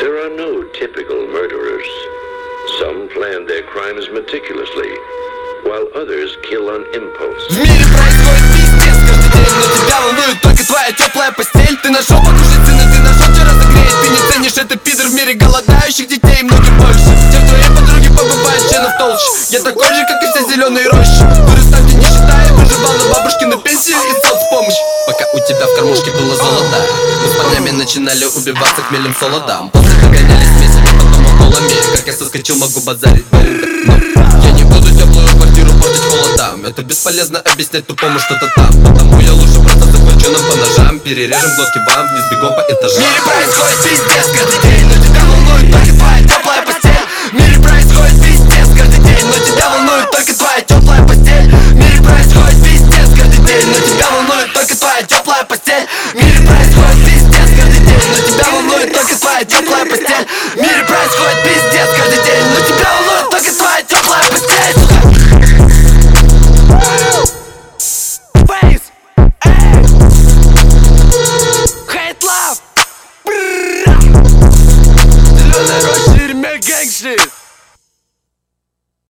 There are no typical murderers. Some plan their crimes meticulously, while others kill on impulse. В мире происходит пиздец каждый день Но тебя волнует только твоя теплая постель Ты нашел покушать сына, ты нашел что разогреть. Ты не ценишь это пидор в мире голодающих детей Многим больше, чем твои подруги побывают членов толще Я такой же, как и все зеленые рощи где не считая, выживал на бабушке на пенсии тебя в кормушке было золото. Мы с парнями начинали убиваться хмелем солодам. После догонялись месяцами, потом уколами Как я соскочил, могу базарить. Я не буду теплую квартиру портить холодам. Это бесполезно объяснять тупому что-то там. Потому я лучше просто захвачу нам по ножам Перережем глотки вам вниз бегом по этажам. В происходит пиздец твоя теплая постель В мире происходит пиздец каждый день Но тебя волнует только твоя теплая постель В мире происходит пиздец каждый день Но тебя волнует только твоя теплая постель! Эй! Hate love! Зеленая роща, gang shit!